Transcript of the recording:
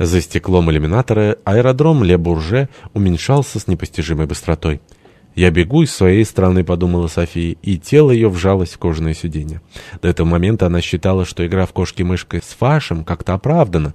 За стеклом иллюминатора аэродром Ле-Бурже уменьшался с непостижимой быстротой. «Я бегу из своей страны», — подумала София, и тело ее вжалось в кожаное сиденье. До этого момента она считала, что игра в кошки-мышки с Фашем как-то оправдана,